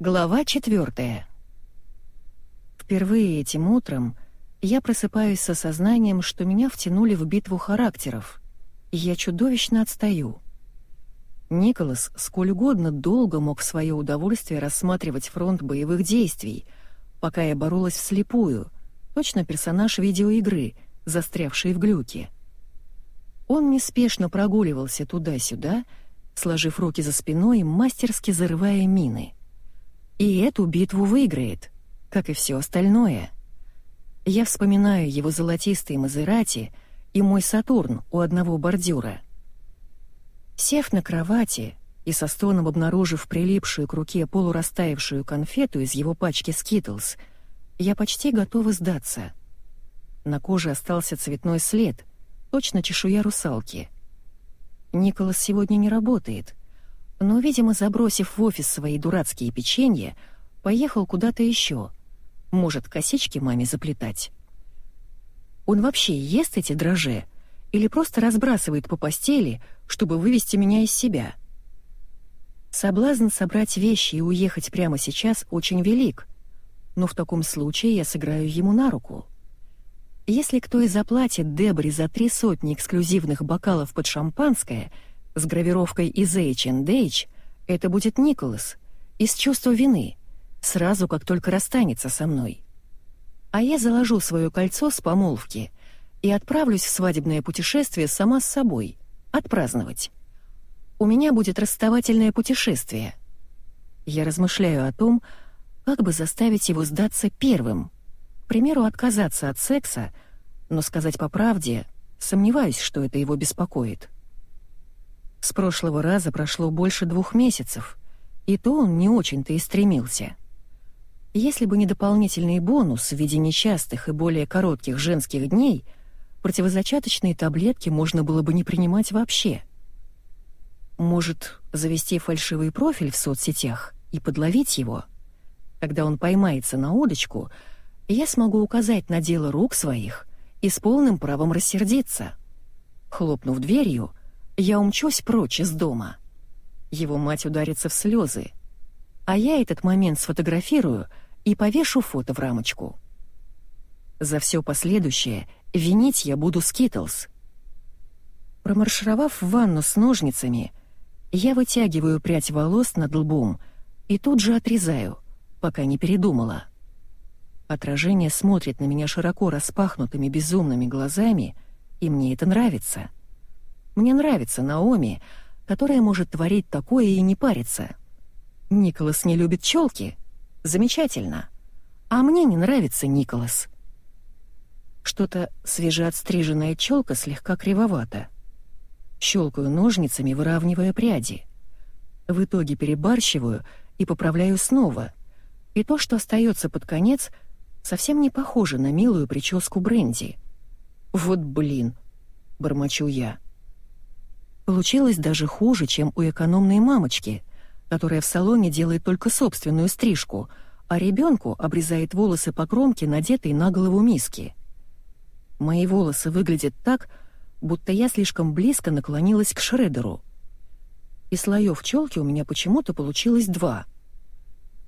Глава четвертая. Впервые этим утром я просыпаюсь с осознанием, что меня втянули в битву характеров, и я чудовищно отстаю. Николас сколь угодно долго мог в свое удовольствие рассматривать фронт боевых действий, пока я боролась вслепую, точно персонаж видеоигры, застрявший в глюке. Он неспешно прогуливался туда-сюда, сложив руки за спиной мастерски зарывая мины. И эту битву выиграет, как и все остальное. Я вспоминаю его золотистые Мазерати и мой Сатурн у одного бордюра. Сев на кровати и со стоном обнаружив прилипшую к руке полурастаявшую конфету из его пачки Skittles, я почти готова сдаться. На коже остался цветной след, точно чешуя русалки — Николас сегодня не работает, но, видимо, забросив в офис свои дурацкие печенья, поехал куда-то еще. Может, косички маме заплетать. Он вообще ест эти дрожжи или просто разбрасывает по постели, чтобы вывести меня из себя? Соблазн собрать вещи и уехать прямо сейчас очень велик, но в таком случае я сыграю ему на руку. Если кто и заплатит Деборе за три сотни эксклюзивных бокалов под шампанское с гравировкой из H&H, это будет Николас, из чувства вины, сразу как только расстанется со мной. А я заложу свое кольцо с помолвки и отправлюсь в свадебное путешествие сама с собой, отпраздновать. У меня будет расставательное путешествие. Я размышляю о том, как бы заставить его сдаться первым — примеру, отказаться от секса, но сказать по правде, сомневаюсь, что это его беспокоит. С прошлого раза прошло больше двух месяцев, и то он не очень-то и стремился. Если бы не дополнительный бонус в виде нечастых и более коротких женских дней, противозачаточные таблетки можно было бы не принимать вообще. Может, завести фальшивый профиль в соцсетях и подловить его? Когда он поймается на удочку — я смогу указать на дело рук своих и с полным правом рассердиться. Хлопнув дверью, я умчусь прочь из дома. Его мать ударится в слезы, а я этот момент сфотографирую и повешу фото в рамочку. За все последующее винить я буду Скитлс. Промаршировав в ванну с ножницами, я вытягиваю прядь волос над лбом и тут же отрезаю, пока не передумала. Отражение смотрит на меня широко распахнутыми безумными глазами, и мне это нравится. Мне нравится Наоми, которая может творить такое и не париться. Николас не любит челки? Замечательно. А мне не нравится Николас. Что-то свежеотстриженная челка слегка кривовата. Щелкаю ножницами, выравнивая пряди. В итоге перебарщиваю и поправляю снова. И то, что остается под конец — совсем не похоже на милую прическу Бренди. «Вот блин!» — бормочу я. Получилось даже хуже, чем у экономной мамочки, которая в салоне делает только собственную стрижку, а ребенку обрезает волосы по кромке, надетой на голову миски. Мои волосы выглядят так, будто я слишком близко наклонилась к шредеру. И слоев челки у меня почему-то получилось два.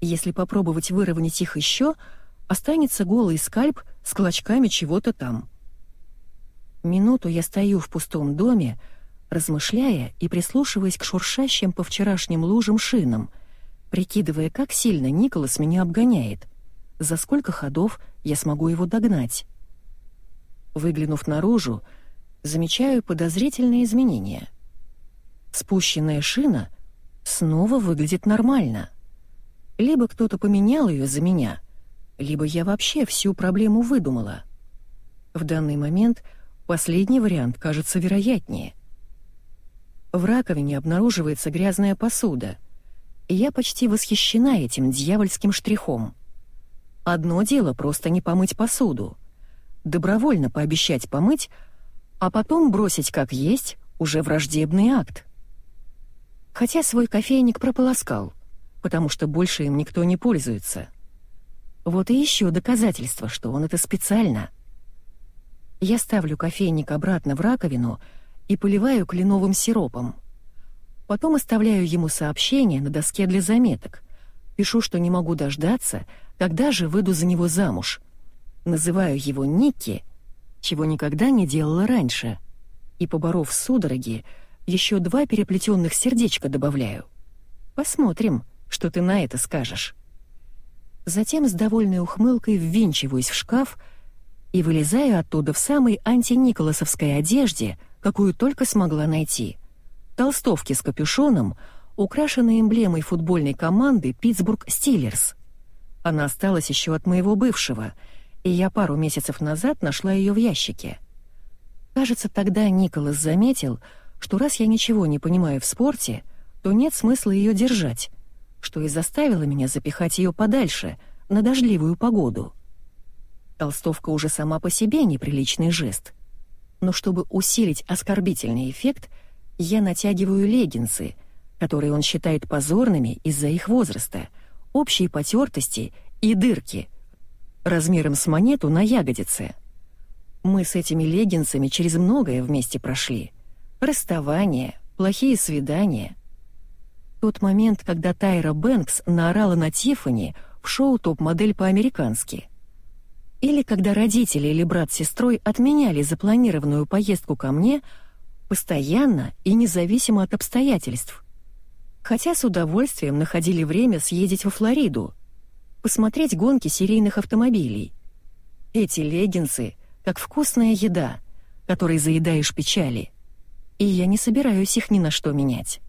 Если попробовать выровнять их еще, останется голый скальп с клочками чего-то там. Минуту я стою в пустом доме, размышляя и прислушиваясь к шуршащим по вчерашним лужам шинам, прикидывая, как сильно Николас меня обгоняет, за сколько ходов я смогу его догнать. Выглянув наружу, замечаю подозрительные изменения. Спущенная шина снова выглядит нормально. Либо кто-то поменял ее за меня, либо я вообще всю проблему выдумала. В данный момент последний вариант кажется вероятнее. В раковине обнаруживается грязная посуда, я почти восхищена этим дьявольским штрихом. Одно дело просто не помыть посуду, добровольно пообещать помыть, а потом бросить как есть уже враждебный акт. Хотя свой кофейник прополоскал, потому что больше им никто не пользуется. Вот и еще доказательство, что он это специально. Я ставлю кофейник обратно в раковину и поливаю кленовым сиропом. Потом оставляю ему сообщение на доске для заметок, Пишу, что не могу дождаться, когда же выйду за него замуж. Называю его Никки, чего никогда не делала раньше. И, поборов судороги, еще два переплетенных сердечка добавляю. Посмотрим, что ты на это скажешь. Затем с довольной ухмылкой ввинчиваюсь в шкаф и вылезаю оттуда в самой антиниколасовской одежде, какую только смогла найти. Толстовки с капюшоном, украшенной эмблемой футбольной команды «Питтсбург Стиллерс». Она осталась еще от моего бывшего, и я пару месяцев назад нашла ее в ящике. Кажется, тогда Николас заметил, что раз я ничего не понимаю в спорте, то нет смысла ее держать, что и заставило меня запихать ее подальше, на дождливую погоду. Толстовка уже сама по себе неприличный жест. Но чтобы усилить оскорбительный эффект, я натягиваю леггинсы, которые он считает позорными из-за их возраста, общей потертости и дырки, размером с монету на ягодице. Мы с этими леггинсами через многое вместе прошли. Расставание, плохие свидания. Тот момент, когда Тайра Бэнкс наорала на Тиффани в шоу «Топ-модель по-американски». Или когда родители или брат с сестрой отменяли запланированную поездку ко мне постоянно и независимо от обстоятельств. Хотя с удовольствием находили время съездить во Флориду, посмотреть гонки серийных автомобилей. Эти леггинсы — как вкусная еда, которой заедаешь печали и я не собираюсь их ни на что менять.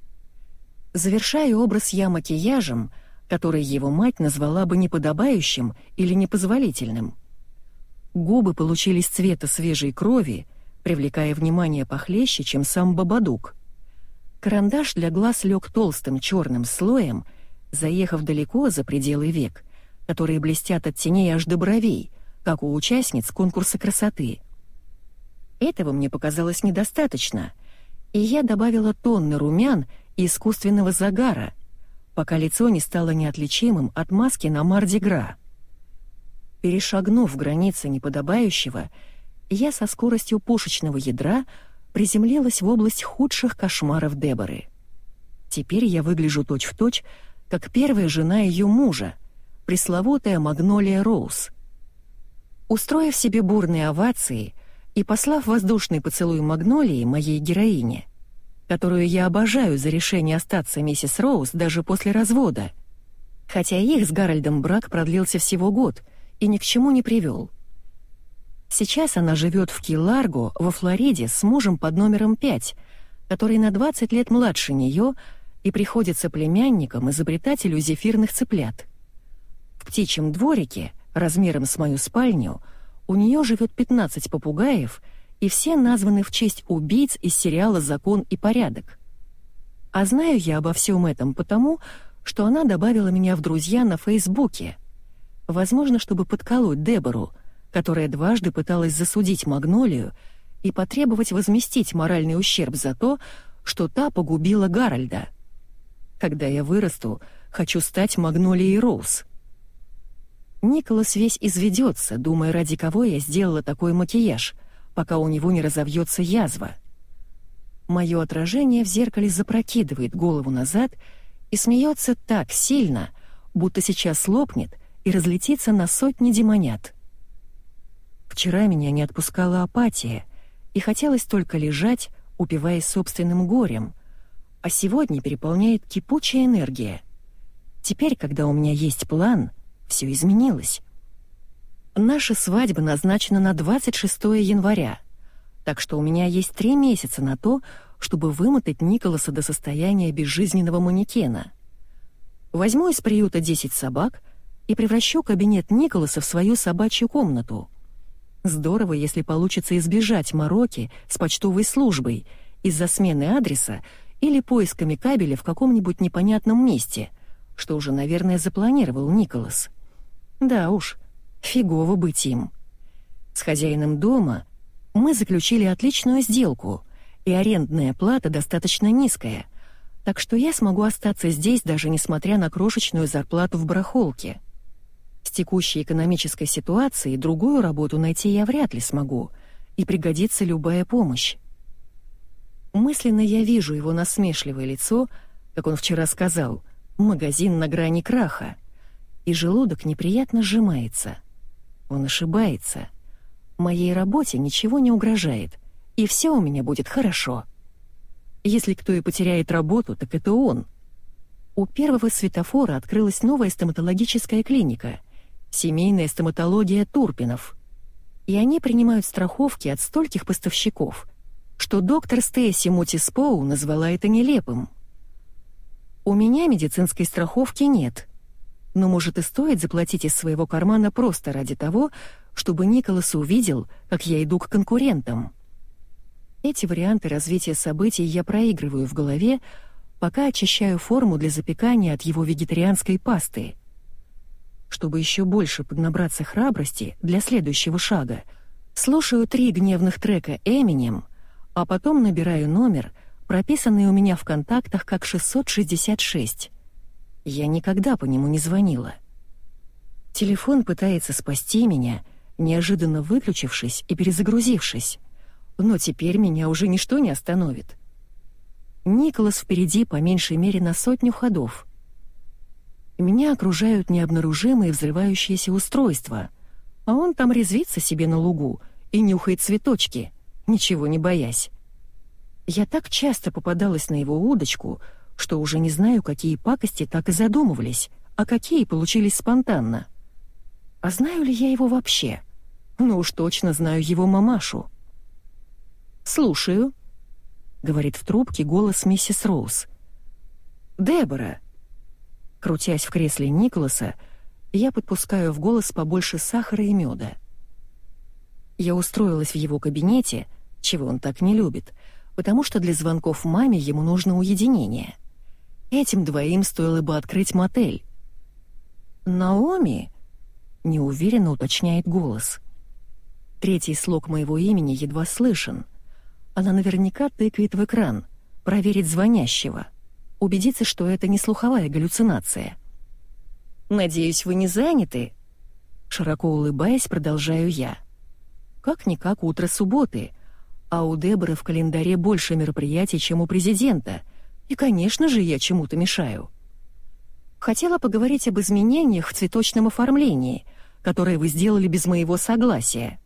Завершаю образ я макияжем, который его мать назвала бы неподобающим или непозволительным. Губы получились цвета свежей крови, привлекая внимание похлеще, чем сам Бабадук. Карандаш для глаз лег толстым черным слоем, заехав далеко за пределы век, которые блестят от теней аж до бровей, как у участниц конкурса красоты. Этого мне показалось недостаточно — и я добавила тонны румян и искусственного загара, пока лицо не стало неотличимым от маски на Мардигра. Перешагнув границы неподобающего, я со скоростью пушечного ядра приземлилась в область худших кошмаров Деборы. Теперь я выгляжу точь-в-точь, точь, как первая жена ее мужа, пресловутая Магнолия Роуз. Устроив себе бурные овации — и послав воздушный поцелуй Магнолии, моей героине, которую я обожаю за решение остаться миссис Роуз даже после развода, хотя их с Гарольдом брак продлился всего год и ни к чему не привел. Сейчас она живет в Ки-Ларго во Флориде с мужем под номером 5, который на 20 лет младше нее и приходится племянником изобретателю зефирных цыплят. В птичьем дворике, размером с мою спальню, — у нее живет 15 попугаев, и все названы в честь убийц из сериала «Закон и порядок». А знаю я обо всем этом потому, что она добавила меня в друзья на Фейсбуке. Возможно, чтобы подколоть Дебору, которая дважды пыталась засудить Магнолию и потребовать возместить моральный ущерб за то, что та погубила Гарольда. Когда я вырасту, хочу стать Магнолией Роуз. Николас весь изведется, думая, ради кого я сделала такой макияж, пока у него не разовьется язва. Мое отражение в зеркале запрокидывает голову назад и смеется так сильно, будто сейчас лопнет и разлетится на сотни демонят. Вчера меня не отпускала апатия, и хотелось только лежать, упиваясь собственным горем, а сегодня переполняет кипучая энергия. Теперь, когда у меня есть план — все изменилось. Наша свадьба назначена на 26 января, так что у меня есть три месяца на то, чтобы вымотать Николаса до состояния безжизненного манекена. Возьму из приюта 10 собак и превращу кабинет Николаса в свою собачью комнату. Здорово, если получится избежать мороки с почтовой службой из-за смены адреса или поисками кабеля в каком-нибудь непонятном месте, что уже, наверное, запланировал Николас. Да уж, фигово быть им. С хозяином дома мы заключили отличную сделку, и арендная плата достаточно низкая, так что я смогу остаться здесь, даже несмотря на крошечную зарплату в барахолке. Текущей экономической ситуацией другую работу найти я вряд ли смогу, и пригодится любая помощь. Мысленно я вижу его насмешливое лицо, как он вчера сказал, Магазин на грани краха. И желудок неприятно сжимается. Он ошибается. Моей работе ничего не угрожает, и все у меня будет хорошо. Если кто и потеряет работу, так это он. У первого светофора открылась новая стоматологическая клиника — семейная стоматология Турпинов. И они принимают страховки от стольких поставщиков, что доктор Стейси Мутиспоу назвала это нелепым. У меня медицинской страховки нет, но, может, и стоит заплатить из своего кармана просто ради того, чтобы Николас увидел, как я иду к конкурентам. Эти варианты развития событий я проигрываю в голове, пока очищаю форму для запекания от его вегетарианской пасты. Чтобы еще больше поднабраться храбрости для следующего шага, слушаю три гневных трека Эминем, а потом набираю номер, прописанный у меня в контактах как 666. Я никогда по нему не звонила. Телефон пытается спасти меня — неожиданно выключившись и перезагрузившись. Но теперь меня уже ничто не остановит. Николас впереди по меньшей мере на сотню ходов. Меня окружают необнаружимые взрывающиеся устройства, а он там резвится себе на лугу и нюхает цветочки, ничего не боясь. Я так часто попадалась на его удочку, что уже не знаю, какие пакости так и задумывались, а какие получились спонтанно. А знаю ли я его вообще? Ну уж точно знаю его мамашу. «Слушаю», — говорит в трубке голос миссис Роуз. «Дебора!» Крутясь в кресле Николаса, я подпускаю в голос побольше сахара и меда. Я устроилась в его кабинете, чего он так не любит, потому что для звонков маме ему нужно уединение. Этим двоим стоило бы открыть мотель. «Наоми?» неуверенно уточняет голос. Третий слог моего имени едва слышен. Она наверняка тыкает в экран, проверить звонящего, убедиться, что это не слуховая галлюцинация. «Надеюсь, вы не заняты?» Широко улыбаясь, продолжаю я. Как-никак утро субботы, а у Деборы в календаре больше мероприятий, чем у президента, и, конечно же, я чему-то мешаю. Хотела поговорить об изменениях в цветочном оформлении — которое вы сделали без моего согласия.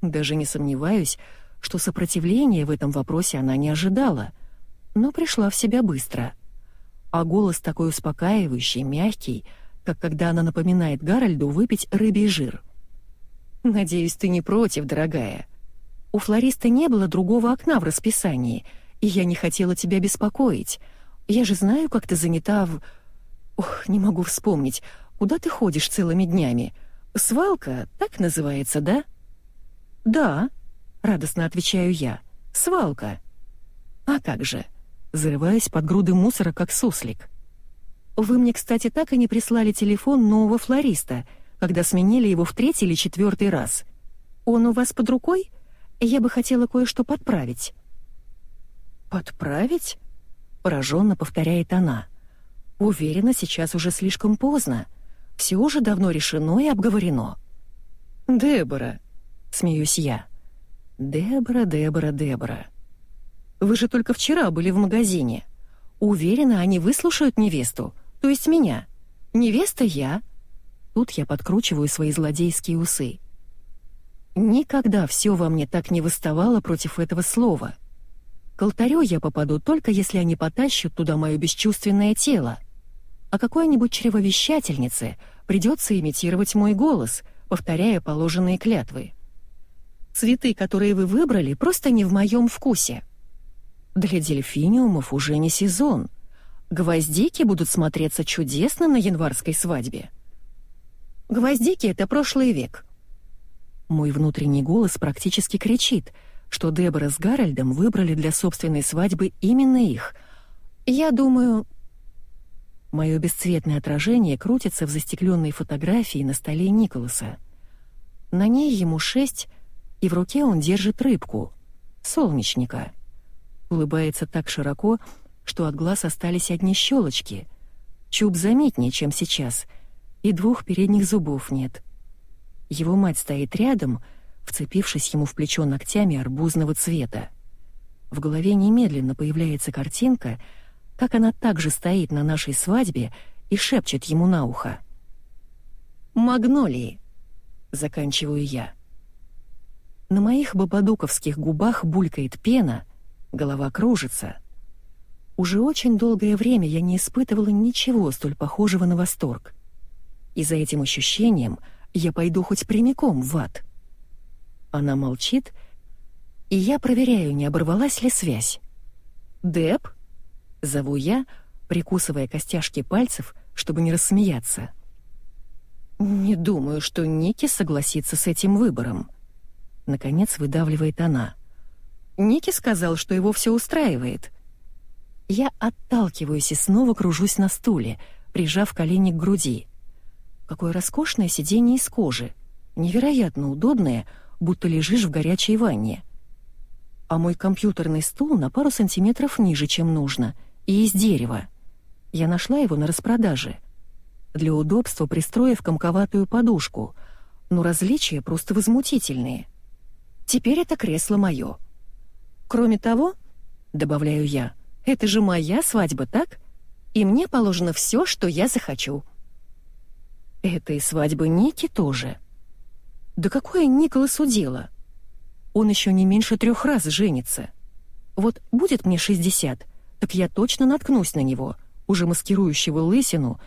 Даже не сомневаюсь, что сопротивления в этом вопросе она не ожидала, но пришла в себя быстро. А голос такой успокаивающий, мягкий, как когда она напоминает Гарольду выпить рыбий жир. «Надеюсь, ты не против, дорогая. У флориста не было другого окна в расписании, и я не хотела тебя беспокоить. Я же знаю, как ты занята в... Ох, не могу вспомнить. Куда ты ходишь целыми днями? Свалка, так называется, да?» «Да», — радостно отвечаю я. «Свалка». «А как же?» Зарываясь под груды мусора, как суслик. «Вы мне, кстати, так и не прислали телефон нового флориста, когда сменили его в третий или четвертый раз. Он у вас под рукой? Я бы хотела кое-что подправить». «Подправить?» — пораженно повторяет она. «Уверена, сейчас уже слишком поздно. Все уже давно решено и обговорено. «Дебора», — смеюсь я. «Дебора, Дебора, Дебора. Вы же только вчера были в магазине. Уверена, они выслушают невесту, то есть меня. Невеста я». Тут я подкручиваю свои злодейские усы. Никогда все во мне так не выставало против этого слова. К алтарю я попаду только если они потащат туда мое бесчувственное тело — а какой-нибудь чревовещательнице придется имитировать мой голос, повторяя положенные клятвы. Цветы, которые вы выбрали, просто не в моем вкусе. Для дельфиниумов уже не сезон. Гвоздики будут смотреться чудесно на январской свадьбе. Гвоздики — это прошлый век. Мой внутренний голос практически кричит, что Дебора с Гарольдом выбрали для собственной свадьбы именно их. Я думаю, Мое бесцветное отражение крутится в застекленной фотографии на столе Николаса. На ней ему шесть, и в руке он держит рыбку — солнечника. Улыбается так широко, что от глаз остались одни щелочки. Чуб заметнее, чем сейчас, и двух передних зубов нет. Его мать стоит рядом, вцепившись ему в плечо ногтями арбузного цвета. В голове немедленно появляется картинка — как она также стоит на нашей свадьбе и шепчет ему на ухо. «Магнолии», — заканчиваю я. На моих бабадуковских губах булькает пена, голова кружится. Уже очень долгое время я не испытывала ничего столь похожего на восторг. И за этим ощущением я пойду хоть прямиком в ад. Она молчит, и я проверяю, не оборвалась ли связь. «Деп?» — зову я, прикусывая костяшки пальцев, чтобы не рассмеяться. «Не думаю, что Ники согласится с этим выбором», — наконец выдавливает она. Ники сказал, что его все устраивает. Я отталкиваюсь и снова кружусь на стуле, прижав колени к груди. Какое роскошное сиденье из кожи, невероятно удобное, будто лежишь в горячей ванне. А мой компьютерный стул на пару сантиметров ниже, чем нужно, и из дерева. Я нашла его на распродаже. Для удобства пристроив комковатую подушку, но различия просто возмутительные. Теперь это кресло мое. Кроме того, добавляю я, это же моя свадьба, так? И мне положено все, что я захочу. Это и свадьба Ники тоже. Да какое Николасу дело? Он еще не меньше трех раз женится. Вот будет мне 60, так я точно наткнусь на него, уже маскирующего лысину,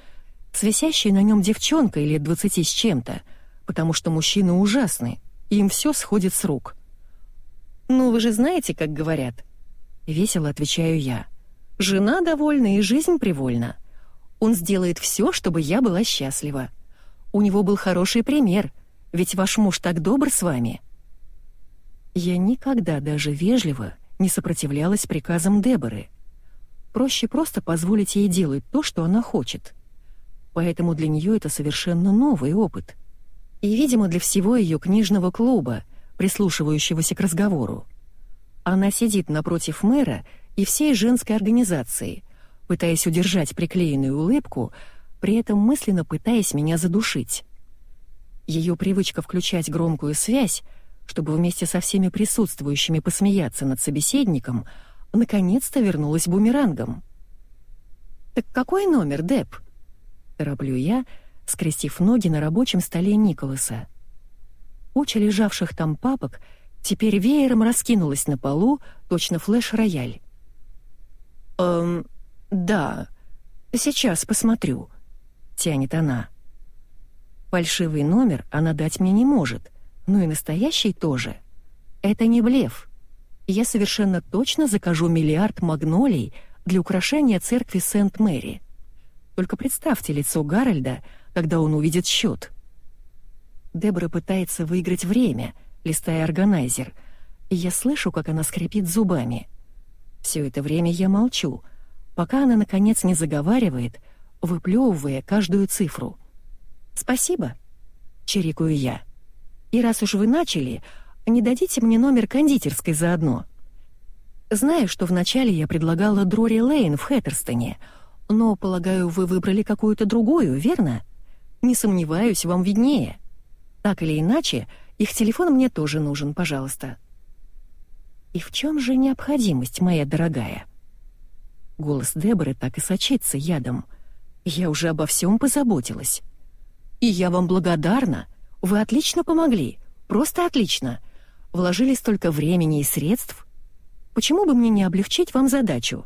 с на нем девчонкой лет двадцати с чем-то, потому что мужчины ужасны, и им все сходит с рук. «Ну, вы же знаете, как говорят?» Весело отвечаю я. «Жена довольна и жизнь привольна. Он сделает все, чтобы я была счастлива. У него был хороший пример — ведь ваш муж так добр с вами». Я никогда даже вежливо не сопротивлялась приказам Деборы. Проще просто позволить ей делать то, что она хочет. Поэтому для нее это совершенно новый опыт. И, видимо, для всего ее книжного клуба, прислушивающегося к разговору. Она сидит напротив мэра и всей женской организации, пытаясь удержать приклеенную улыбку, при этом мысленно пытаясь меня задушить. Ее привычка включать громкую связь, чтобы вместе со всеми присутствующими посмеяться над собеседником, наконец-то вернулась бумерангом. «Так какой номер, Деп?» — тороплю я, скрестив ноги на рабочем столе Николаса. Куча лежавших там папок теперь веером раскинулась на полу, точно флеш-рояль. «Эм, да, сейчас посмотрю», — тянет она. Фальшивый номер она дать мне не может, но и настоящий тоже. Это не блеф. Я совершенно точно закажу миллиард магнолий для украшения церкви Сент-Мэри. Только представьте лицо Гарольда, когда он увидит счет. Дебора пытается выиграть время, листая органайзер, и я слышу, как она скрипит зубами. Все это время я молчу, пока она, наконец, не заговаривает, выплевывая каждую цифру — «Спасибо», — чирикаю я. «И раз уж вы начали, не дадите мне номер кондитерской заодно?» Знаю, что вначале я предлагала Дрори Лейн в Хэттерстоне, но, полагаю, вы выбрали какую-то другую, верно? Не сомневаюсь, вам виднее. Так или иначе, их телефон мне тоже нужен, пожалуйста. И в чем же необходимость, моя дорогая? Голос Деборы так и сочится ядом. Я уже обо всем позаботилась. И я вам благодарна. Вы отлично помогли. Просто отлично. Вложили столько времени и средств. Почему бы мне не облегчить вам задачу?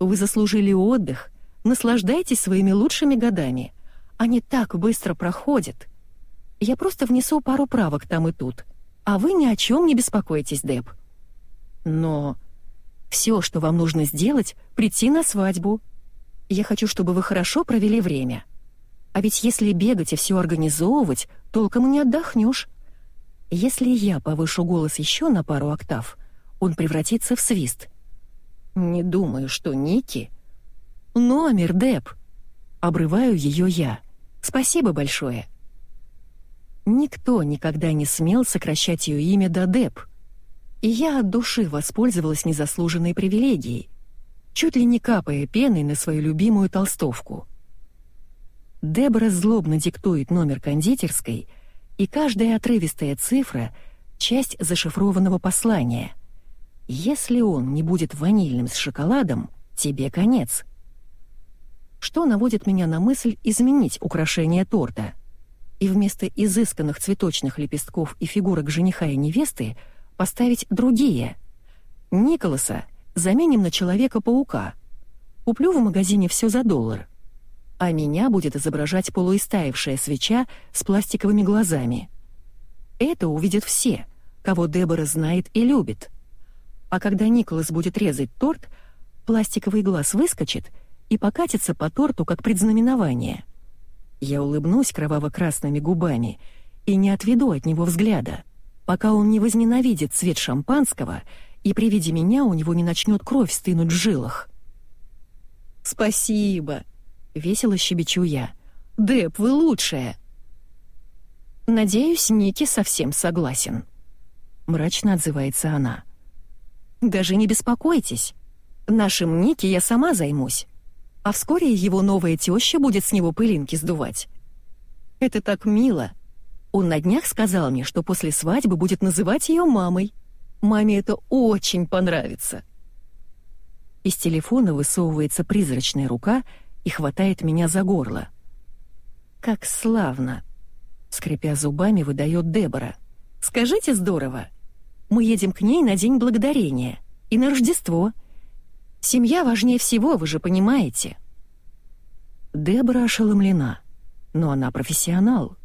Вы заслужили отдых. Наслаждайтесь своими лучшими годами. Они так быстро проходят. Я просто внесу пару правок там и тут. А вы ни о чем не беспокойтесь, Деб. Но все, что вам нужно сделать, прийти на свадьбу. Я хочу, чтобы вы хорошо провели время. А ведь если бегать и все организовывать, толком и не отдохнешь. Если я повышу голос еще на пару октав, он превратится в свист. Не думаю, что Ники... Номер, Деп! Обрываю ее я. Спасибо большое. Никто никогда не смел сокращать ее имя до Деп. И я от души воспользовалась незаслуженной привилегией, чуть ли не капая пеной на свою любимую толстовку — Дебора злобно диктует номер кондитерской, и каждая отрывистая цифра — часть зашифрованного послания. Если он не будет ванильным с шоколадом, тебе конец. Что наводит меня на мысль изменить украшение торта? И вместо изысканных цветочных лепестков и фигурок жениха и невесты поставить другие. Николаса заменим на Человека-паука. Куплю в магазине все за доллар. А меня будет изображать полуистаившая свеча с пластиковыми глазами. Это увидят все, кого Дебора знает и любит. А когда Николас будет резать торт, пластиковый глаз выскочит и покатится по торту как предзнаменование. Я улыбнусь кроваво-красными губами и не отведу от него взгляда, пока он не возненавидит цвет шампанского и при виде меня у него не начнет кровь стынуть в жилах. «Спасибо!» — весело щебечу я. «Деп, вы лучшая!» «Надеюсь, Ники совсем согласен», — мрачно отзывается она. «Даже не беспокойтесь. Нашим Ники я сама займусь а вскоре его новая теща будет с него пылинки сдувать. Это так мило. Он на днях сказал мне, что после свадьбы будет называть ее мамой. Маме это очень понравится. Из телефона высовывается призрачная рука и хватает меня за горло. «Как славно!» — скрипя зубами, выдает Дебора. «Скажите здорово! Мы едем к ней на День Благодарения и на Рождество — Семья важнее всего, вы же понимаете». Дебора ошеломлена, но она профессионал.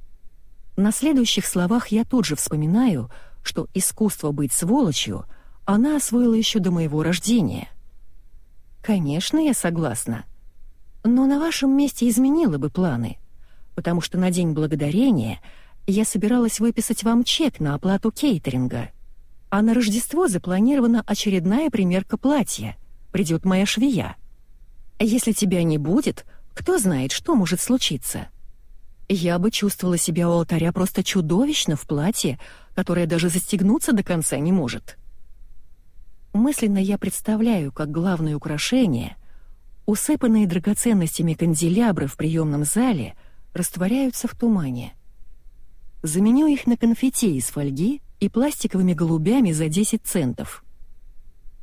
На следующих словах я тут же вспоминаю, что искусство быть сволочью она освоила еще до моего рождения. «Конечно, я согласна. Но на вашем месте изменила бы планы, потому что на День Благодарения я собиралась выписать вам чек на оплату кейтеринга, а на Рождество запланирована очередная примерка платья придет моя швея. Если тебя не будет, кто знает, что может случиться. Я бы чувствовала себя у алтаря просто чудовищно в платье, которое даже застегнуться до конца не может. Мысленно я представляю, как главное украшение, усыпанные драгоценностями канделябры в приемном зале, растворяются в тумане. Заменю их на конфетти из фольги и пластиковыми голубями за 10 центов —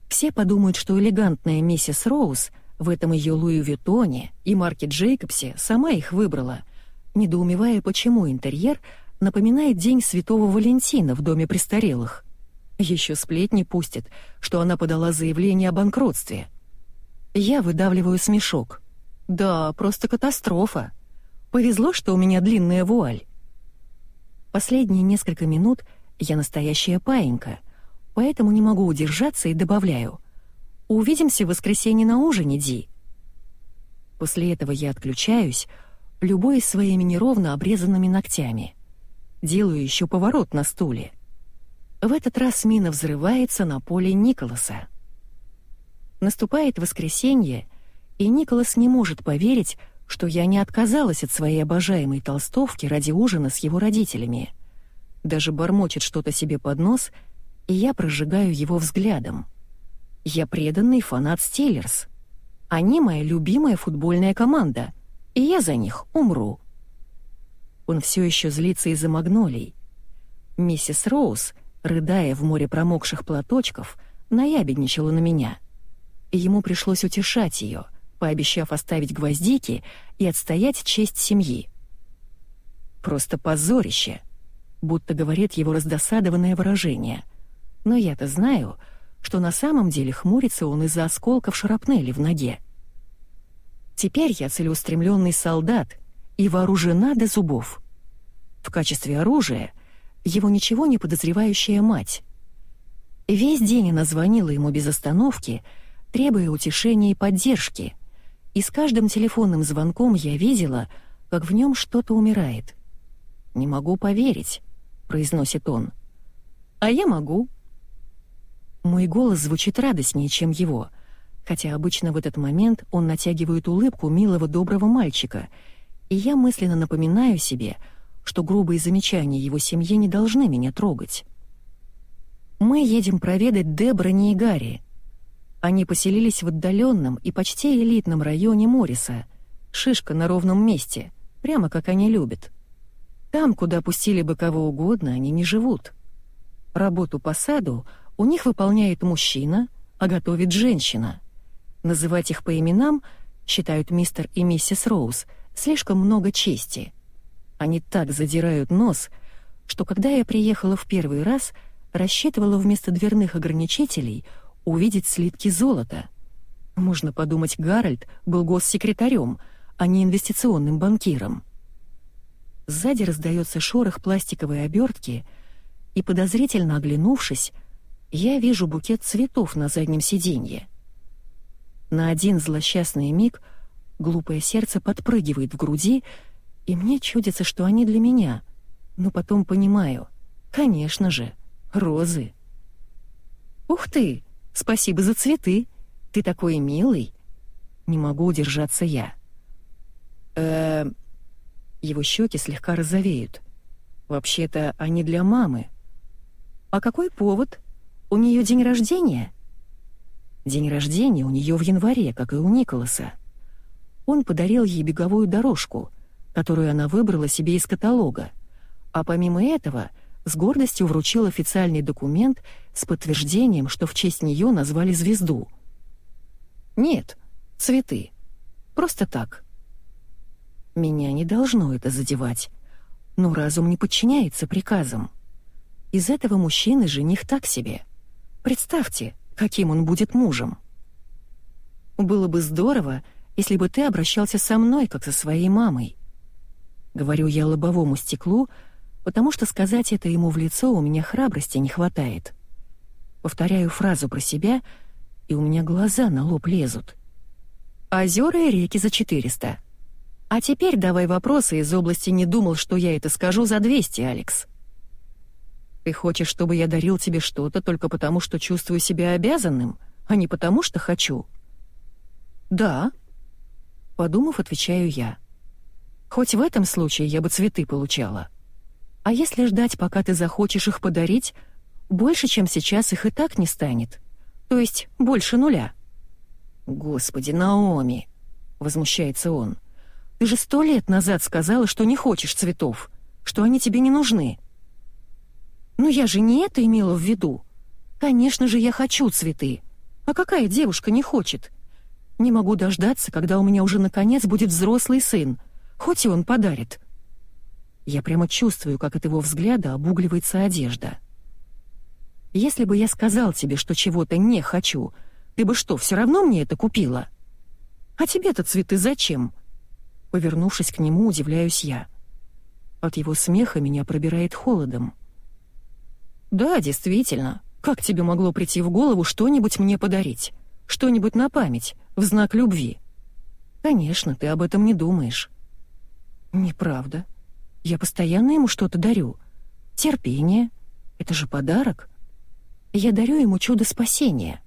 все подумают, что элегантная миссис Роуз в этом ее Луи Виттоне и Марке Джейкобсе сама их выбрала, недоумевая, почему интерьер напоминает День Святого Валентина в доме престарелых. Еще сплетни пустят, что она подала заявление о банкротстве. Я выдавливаю смешок. Да, просто катастрофа. Повезло, что у меня длинная вуаль. Последние несколько минут я настоящая паинька — поэтому не могу удержаться и добавляю. «Увидимся в воскресенье на ужине, Ди». После этого я отключаюсь, любой своими неровно обрезанными ногтями. Делаю еще поворот на стуле. В этот раз мина взрывается на поле Николаса. Наступает воскресенье, и Николас не может поверить, что я не отказалась от своей обожаемой толстовки ради ужина с его родителями. Даже бормочет что-то себе под нос — и я прожигаю его взглядом. Я преданный фанат Стиллерс. Они моя любимая футбольная команда, и я за них умру. Он все еще злится из-за магнолий. Миссис Роуз, рыдая в море промокших платочков, наябедничала на меня. ему пришлось утешать ее, пообещав оставить гвоздики и отстоять честь семьи. Просто позорище, будто говорит его раздосадованное выражение — но я-то знаю, что на самом деле хмурится он из-за осколков шрапнели в ноге. Теперь я целеустремленный солдат и вооружена до зубов. В качестве оружия его ничего не подозревающая мать. Весь день она звонила ему без остановки, требуя утешения и поддержки, и с каждым телефонным звонком я видела, как в нем что-то умирает. «Не могу поверить», — произносит он. «А я могу», мой голос звучит радостнее, чем его, хотя обычно в этот момент он натягивает улыбку милого доброго мальчика, и я мысленно напоминаю себе, что грубые замечания его семьи не должны меня трогать. Мы едем проведать Деброни и Гарри. Они поселились в отдаленном и почти элитном районе Морриса, шишка на ровном месте, прямо как они любят. Там, куда пустили бы кого угодно, они не живут. Работу по саду у них выполняет мужчина, а готовит женщина. Называть их по именам, считают мистер и миссис Роуз, слишком много чести. Они так задирают нос, что когда я приехала в первый раз, рассчитывала вместо дверных ограничителей увидеть слитки золота. Можно подумать, Гарольд был госсекретарем, а не инвестиционным банкиром. Сзади раздается шорох пластиковой обертки, и, подозрительно оглянувшись, я вижу букет цветов на заднем сиденье. На один злосчастный миг глупое сердце подпрыгивает в груди, и мне чудится, что они для меня. Но потом понимаю, конечно же, розы. «Ух ты! Спасибо за цветы! Ты такой милый!» Не могу удержаться я. э Его щеки слегка розовеют. «Вообще-то они для мамы». «А какой повод? У нее день рождения?» День рождения у нее в январе, как и у Николаса. Он подарил ей беговую дорожку, которую она выбрала себе из каталога, а помимо этого с гордостью вручил официальный документ с подтверждением, что в честь нее назвали звезду. Нет, цветы. Просто так. Меня не должно это задевать, но разум не подчиняется приказам. Из этого мужчины жених так себе. Представьте, каким он будет мужем. Было бы здорово, если бы ты обращался со мной, как со своей мамой. Говорю я лобовому стеклу, потому что сказать это ему в лицо у меня храбрости не хватает. Повторяю фразу про себя, и у меня глаза на лоб лезут. Озера и реки за 400. А теперь давай вопросы из области «не думал, что я это скажу» за 200, Алекс. Ты хочешь, чтобы я дарил тебе что-то только потому, что чувствую себя обязанным, а не потому, что хочу? Да. Подумав, отвечаю я. Хоть в этом случае я бы цветы получала. А если ждать, пока ты захочешь их подарить, больше, чем сейчас, их и так не станет. То есть больше нуля. Господи, Наоми, возмущается он. Ты же сто лет назад сказала, что не хочешь цветов, что они тебе не нужны. Но я же не это имела в виду. Конечно же, я хочу цветы. А какая девушка не хочет? Не могу дождаться, когда у меня уже наконец будет взрослый сын, хоть и он подарит. Я прямо чувствую, как от его взгляда обугливается одежда. Если бы я сказал тебе, что чего-то не хочу, ты бы что, все равно мне это купила? А тебе-то цветы зачем? Повернувшись к нему, удивляюсь я. От его смеха меня пробирает холодом. «Да, действительно. Как тебе могло прийти в голову что-нибудь мне подарить? Что-нибудь на память, в знак любви?» «Конечно, ты об этом не думаешь». «Неправда. Я постоянно ему что-то дарю. Терпение. Это же подарок. Я дарю ему чудо спасения,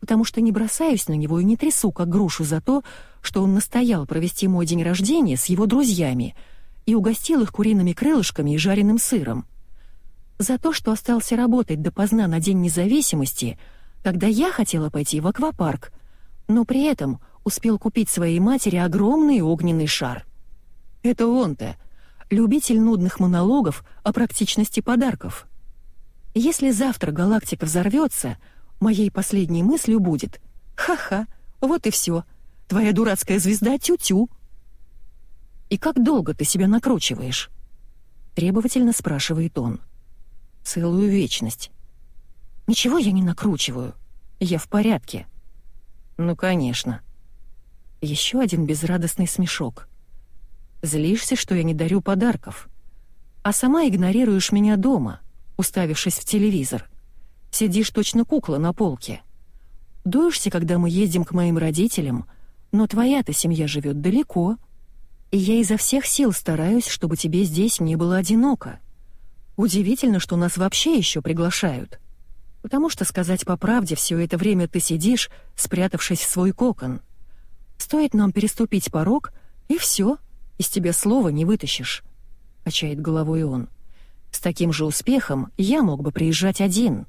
потому что не бросаюсь на него и не трясу, как грушу за то, что он настоял провести мой день рождения с его друзьями и угостил их куриными крылышками и жареным сыром за то, что остался работать допоздна на День независимости, когда я хотела пойти в аквапарк, но при этом успел купить своей матери огромный огненный шар. Это он-то, любитель нудных монологов о практичности подарков. Если завтра галактика взорвется, моей последней мыслью будет «Ха-ха, вот и все, твоя дурацкая звезда тю-тю». «И как долго ты себя накручиваешь?» — требовательно спрашивает он. — целую вечность. Ничего я не накручиваю. Я в порядке. Ну, конечно. Еще один безрадостный смешок. Злишься, что я не дарю подарков. А сама игнорируешь меня дома, уставившись в телевизор. Сидишь точно кукла на полке. Дуешься, когда мы едем к моим родителям, но твоя-то семья живет далеко. И я изо всех сил стараюсь, чтобы тебе здесь не было одиноко. Удивительно, что нас вообще еще приглашают. Потому что, сказать по правде, все это время ты сидишь, спрятавшись в свой кокон. Стоит нам переступить порог, и все, из тебя слова не вытащишь», — качает головой он. «С таким же успехом я мог бы приезжать один».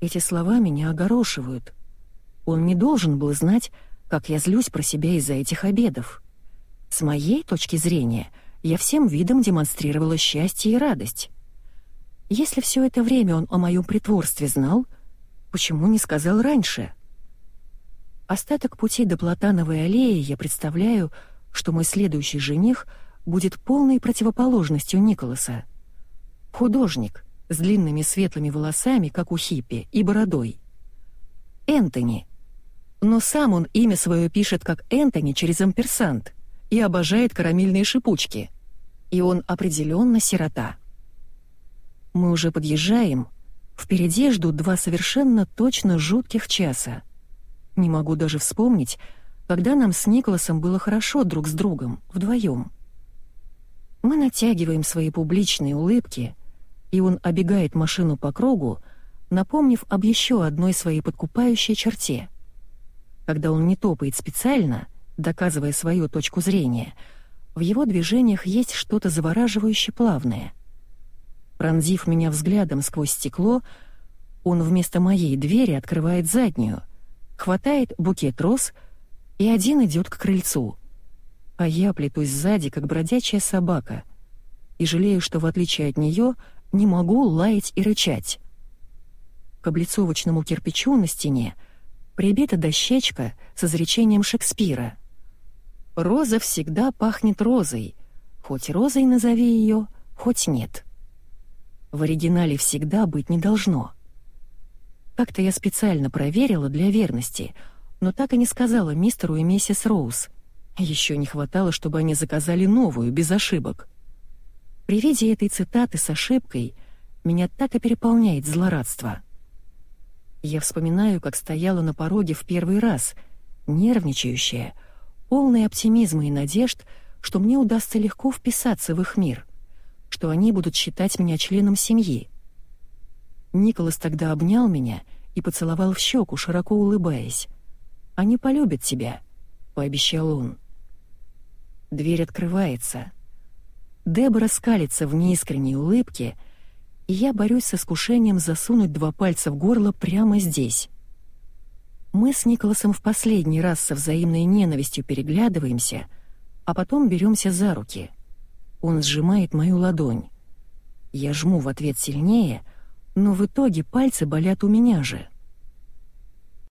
Эти слова меня огорошивают. Он не должен был знать, как я злюсь про себя из-за этих обедов. С моей точки зрения — я всем видом демонстрировала счастье и радость. Если все это время он о моем притворстве знал, почему не сказал раньше? Остаток пути до Платановой аллеи я представляю, что мой следующий жених будет полной противоположностью Николаса. Художник с длинными светлыми волосами, как у хиппи, и бородой. Энтони. Но сам он имя свое пишет как Энтони через амперсант и обожает карамельные шипучки. И он определенно сирота. Мы уже подъезжаем. Впереди ждут два совершенно точно жутких часа. Не могу даже вспомнить, когда нам с Николасом было хорошо друг с другом, вдвоем. Мы натягиваем свои публичные улыбки, и он обегает машину по кругу, напомнив об еще одной своей подкупающей черте. Когда он не топает специально, доказывая свою точку зрения, в его движениях есть что-то завораживающе плавное. Пронзив меня взглядом сквозь стекло, он вместо моей двери открывает заднюю — хватает букет роз, и один идет к крыльцу. А я плетусь сзади, как бродячая собака, и жалею, что, в отличие от нее, не могу лаять и рычать. К облицовочному кирпичу на стене прибита дощечка с изречением Шекспира. «Роза всегда пахнет розой, хоть розой назови ее, хоть нет». В оригинале всегда быть не должно — как-то я специально проверила для верности, но так и не сказала мистеру и миссис Роуз. Еще не хватало, чтобы они заказали новую, без ошибок. При виде этой цитаты с ошибкой меня так и переполняет злорадство. Я вспоминаю, как стояла на пороге в первый раз, нервничающая, полная оптимизма и надежд, что мне удастся легко вписаться в их мир, что они будут считать меня членом семьи. Николас тогда обнял меня и поцеловал в щеку, широко улыбаясь. «Они полюбят тебя», — пообещал он. Дверь открывается. Дебора скалится в неискренней улыбке, и я борюсь с искушением засунуть два пальца в горло прямо здесь. Мы с Николасом в последний раз со взаимной ненавистью переглядываемся, а потом беремся за руки. Он сжимает мою ладонь. Я жму в ответ сильнее — но в итоге пальцы болят у меня же.